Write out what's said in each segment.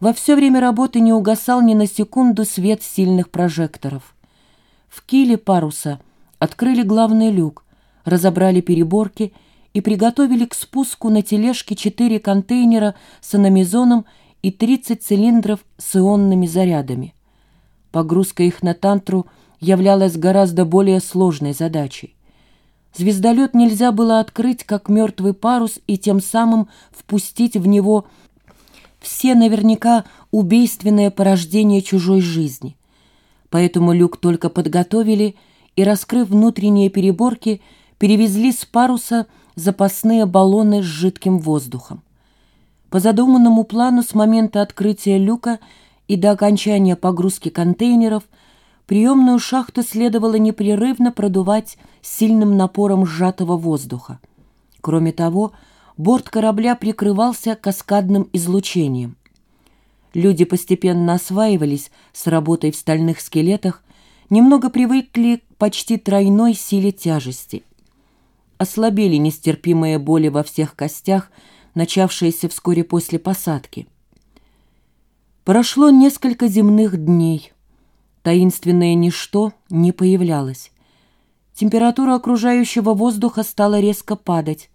Во все время работы не угасал ни на секунду свет сильных прожекторов. В киле паруса открыли главный люк, разобрали переборки и приготовили к спуску на тележке четыре контейнера с аномизоном и 30 цилиндров с ионными зарядами. Погрузка их на тантру являлась гораздо более сложной задачей. Звездолет нельзя было открыть, как мертвый парус, и тем самым впустить в него все наверняка убийственное порождение чужой жизни. Поэтому люк только подготовили и, раскрыв внутренние переборки, перевезли с паруса запасные баллоны с жидким воздухом. По задуманному плану с момента открытия люка и до окончания погрузки контейнеров приемную шахту следовало непрерывно продувать сильным напором сжатого воздуха. Кроме того, борт корабля прикрывался каскадным излучением. Люди постепенно осваивались с работой в стальных скелетах, немного привыкли к почти тройной силе тяжести. Ослабели нестерпимые боли во всех костях, начавшиеся вскоре после посадки. Прошло несколько земных дней. Таинственное ничто не появлялось. Температура окружающего воздуха стала резко падать.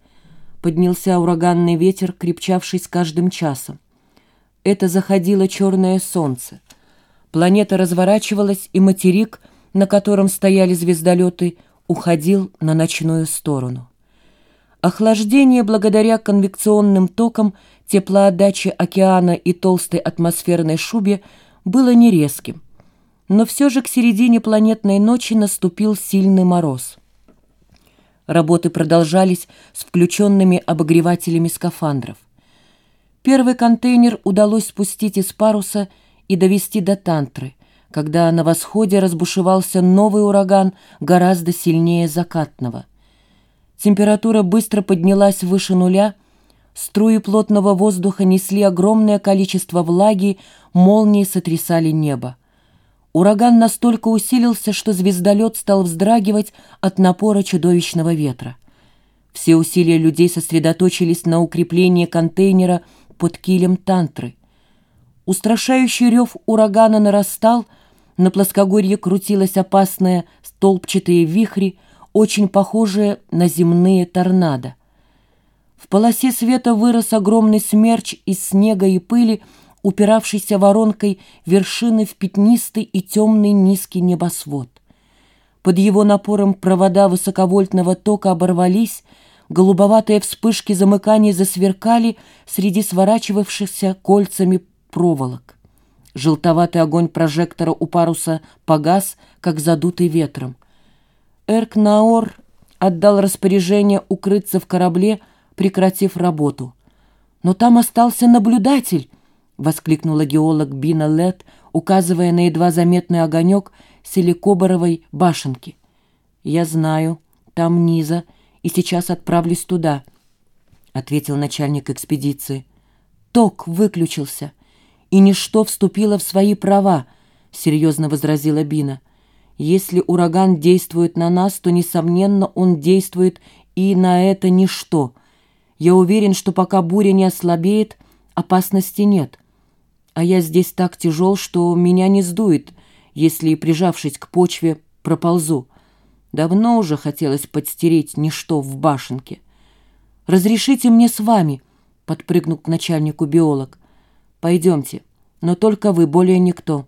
Поднялся ураганный ветер, крепчавший с каждым часом. Это заходило черное солнце. Планета разворачивалась, и материк, на котором стояли звездолеты, уходил на ночную сторону. Охлаждение благодаря конвекционным токам, теплоотдаче океана и толстой атмосферной шубе было нерезким. Но все же к середине планетной ночи наступил сильный мороз. Работы продолжались с включенными обогревателями скафандров. Первый контейнер удалось спустить из паруса и довести до тантры, когда на восходе разбушевался новый ураган гораздо сильнее закатного. Температура быстро поднялась выше нуля, струи плотного воздуха несли огромное количество влаги, молнии сотрясали небо. Ураган настолько усилился, что звездолет стал вздрагивать от напора чудовищного ветра. Все усилия людей сосредоточились на укреплении контейнера под килем тантры. Устрашающий рев урагана нарастал, на плоскогорье крутилось опасное столбчатые вихри, очень похожие на земные торнадо. В полосе света вырос огромный смерч из снега и пыли, упиравшийся воронкой вершины в пятнистый и темный низкий небосвод. Под его напором провода высоковольтного тока оборвались, голубоватые вспышки замыканий засверкали среди сворачивавшихся кольцами проволок. Желтоватый огонь прожектора у паруса погас, как задутый ветром. Эрк Наор отдал распоряжение укрыться в корабле, прекратив работу. Но там остался наблюдатель, — воскликнула геолог Бина Лет, указывая на едва заметный огонек силикоборовой башенки. «Я знаю, там низа, и сейчас отправлюсь туда», — ответил начальник экспедиции. «Ток выключился, и ничто вступило в свои права», — серьезно возразила Бина. «Если ураган действует на нас, то, несомненно, он действует и на это ничто. Я уверен, что пока буря не ослабеет, опасности нет» а я здесь так тяжел, что меня не сдует, если, прижавшись к почве, проползу. Давно уже хотелось подстереть ничто в башенке. «Разрешите мне с вами», — подпрыгнул к начальнику биолог. «Пойдемте, но только вы, более никто.